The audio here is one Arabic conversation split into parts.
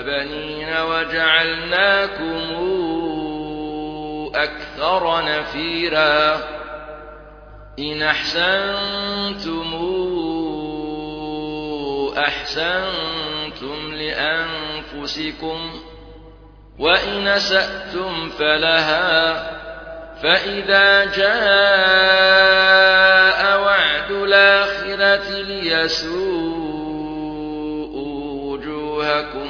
وبنين وجعلناكم أكثر نفيرا. إن أحسنتم أحسنتم لأنفسكم وإن سأتم فلها. فإذا جاء وعد الآخرة ليسوءوا وجوهكم.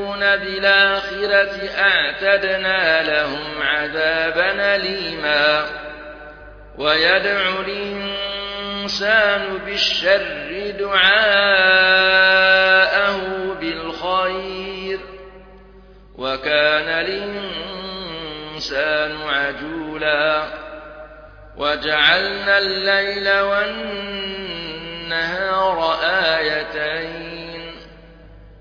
بالآخرة أعتدنا لهم عذابا ليما ويدعو الإنسان بالشر دعاءه بالخير وكان الإنسان عجولا وجعلنا الليل والنهار آيتين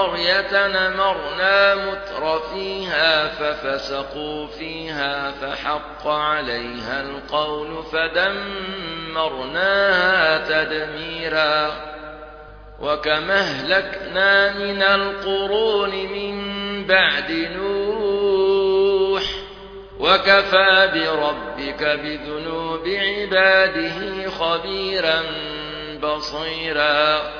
قرية نمرنا متر فيها ففسقوا فيها فحق عليها القول فدمرناها تدميرا وكما أهلكنا من القرون من بعد نوح وكفى بربك بذنوب عباده خبيرا بصيرا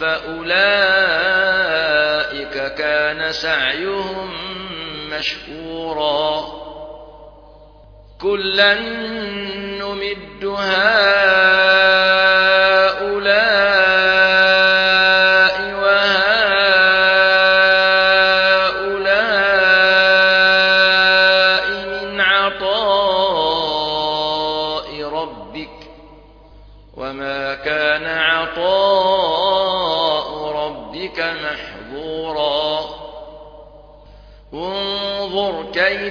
فأولئك كان سعيهم مشكورا. كلا نمد هؤلاء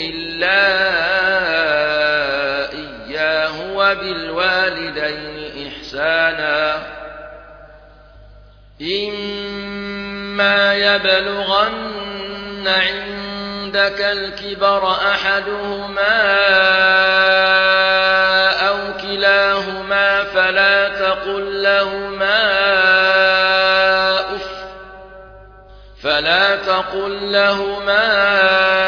إلا إياه وبالوالدين إحسانا. إما يبلغن عندك الكبر أحدهما أو كلاهما فلا تقل لهما أف فلا تقل لهما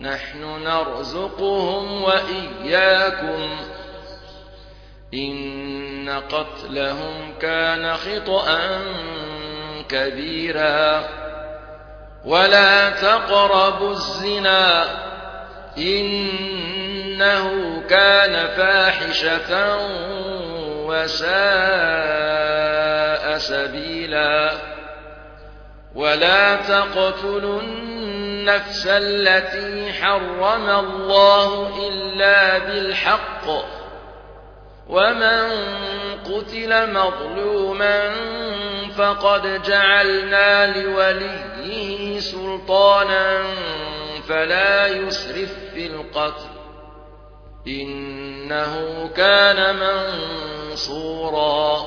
نحن نرزقهم وإياكم إن قتلهم كان خطأ كبيرا ولا تقربوا الزنا إنه كان فاحشة وساء سبيلا ولا تقتلوا النفس التي حرم الله إلا بالحق. ومن قتل مظلوما فقد جعلنا لوليه سلطانا فلا يسرف في القتل. إنه كان منصورا.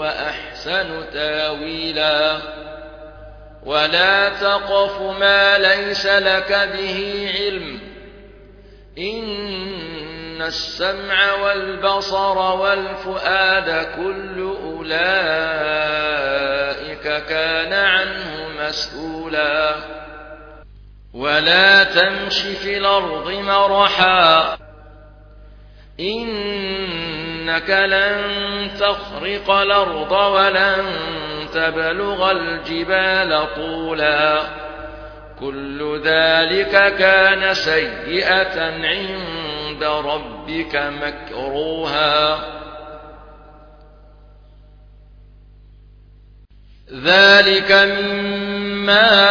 وأحسن تاويلا. ولا تقف ما ليس لك به علم. إن السمع والبصر والفؤاد كل أولئك كان عنه مسؤولا. ولا تمش في الأرض مرحا. إنك لن تخرق الأرض ولن تبلغ الجبال طولا كل ذلك كان سيئة عند ربك مكروها ذلك مما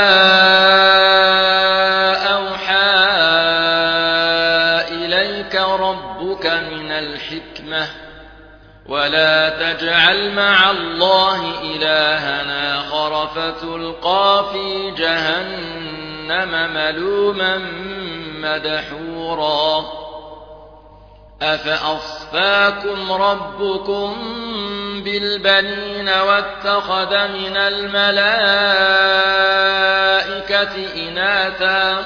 ولا تجعل مع الله إلهنا آخر فتلقى في جهنم ملوما مدحورا. أفأصفاكم ربكم بالبنين واتخذ من الملائكة إناثا؟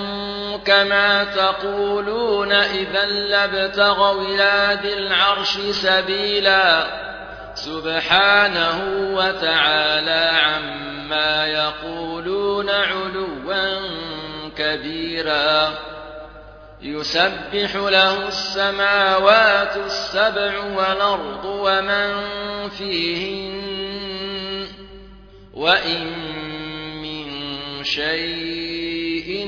كما تقولون إذا لابتغوا إلى ذي العرش سبيلا. سبحانه وتعالى عما يقولون علوا كبيرا. يسبح له السماوات السبع والأرض ومن فيهن. وإن من شيء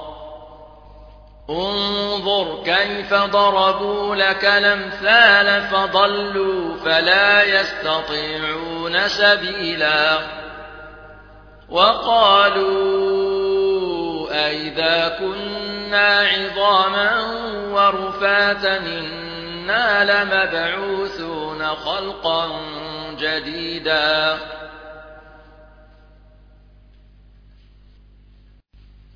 انظر كيف ضربوا لك الأمثال فضلوا فلا يستطيعون سبيلا. وقالوا أئذا كنا عظاما ورفاتا إنا لمبعوثون خلقا جديدا.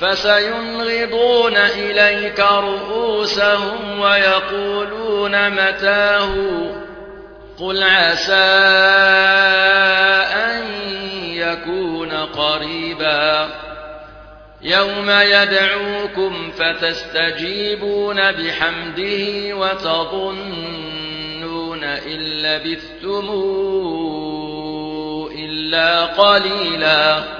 فسينغضون إليك رؤوسهم ويقولون متاه قل عسى أن يكون قريبا يوم يدعوكم فتستجيبون بحمده وتظنون إن لبثتموا إلا قليلا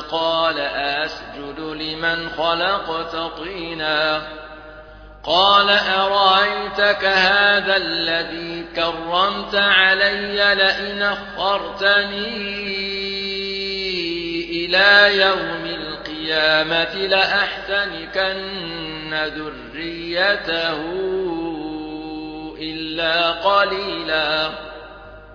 قال أسجد لمن خلقت طينا. قال أرأيتك هذا الذي كرمت علي لئن أخرتني إلى يوم القيامة لأحتنكن ذريته إلا قليلا.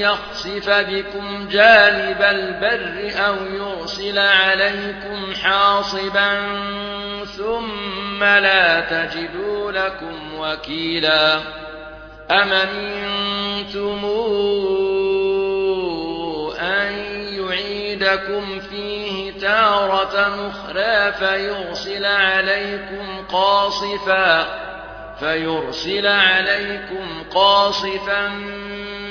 يخسف بكم جانب البر أو يرسل عليكم حاصبا ثم لا تجدوا لكم وكيلا أمنتم أن يعيدكم فيه تارة أخرى فيرسل عليكم قاصفا فيرسل عليكم قاصفا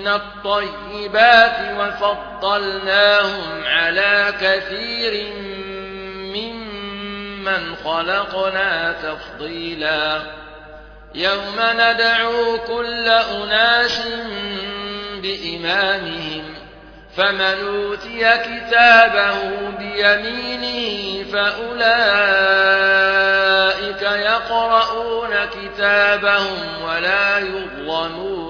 من الطيبات وفضلناهم على كثير ممن خلقنا تفضيلا. يوم ندعو كل أناس بإمامهم فمن أوتي كتابه بيمينه فأولئك يقرؤون كتابهم ولا يظلمون.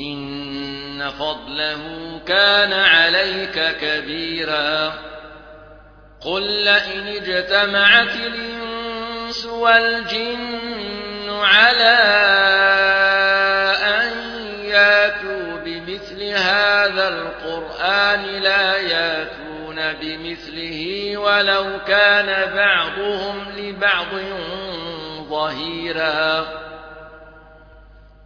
إن فضله كان عليك كبيرا قل لئن اجتمعت الإنس والجن على أن ياتوا بمثل هذا القرآن لا ياتون بمثله ولو كان بعضهم لبعض ظهيرا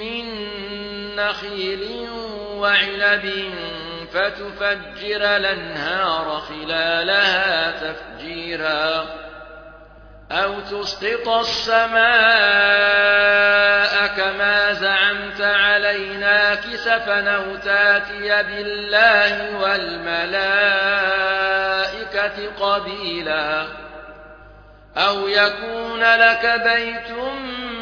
من نخيل وعنب فتفجر الأنهار خلالها تفجيرا أو تسقط السماء كما زعمت علينا كسفا أو تاتي بالله والملائكة قبيلا أو يكون لك بيت من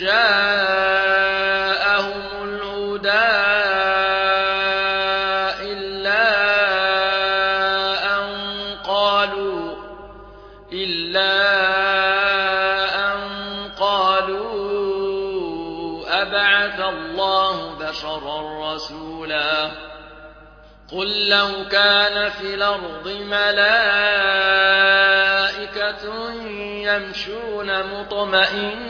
جاءهم الهدى إلا أن قالوا إلا أن قالوا أبعث الله بشرا رسولا قل لو كان في الأرض ملائكة يمشون مطمئنين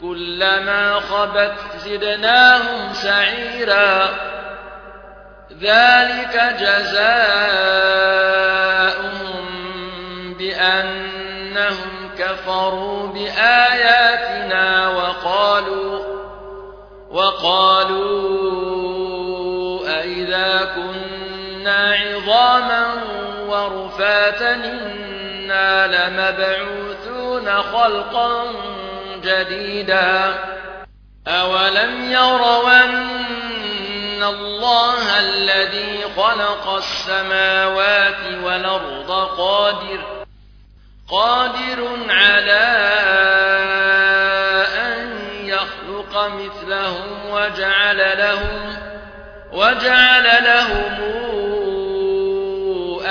كلما خبت زدناهم سعيرا. ذلك جزاؤهم بأنهم كفروا بآياتنا وقالوا وقالوا أئذا كنا عظاما ورفاتا إنا لمبعوثون. خلقا جديدا. أولم يروا أن الله الذي خلق السماوات والأرض قادر قادر على أن يخلق مثلهم وجعل لهم وجعل لهم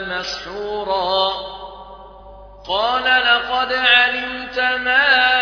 مسحورا. قال لقد علمت ما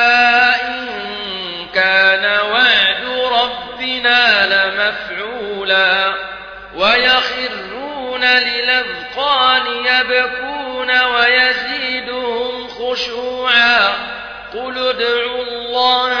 للأذقان يبكون ويزيدهم خشوعا قل ادعوا الله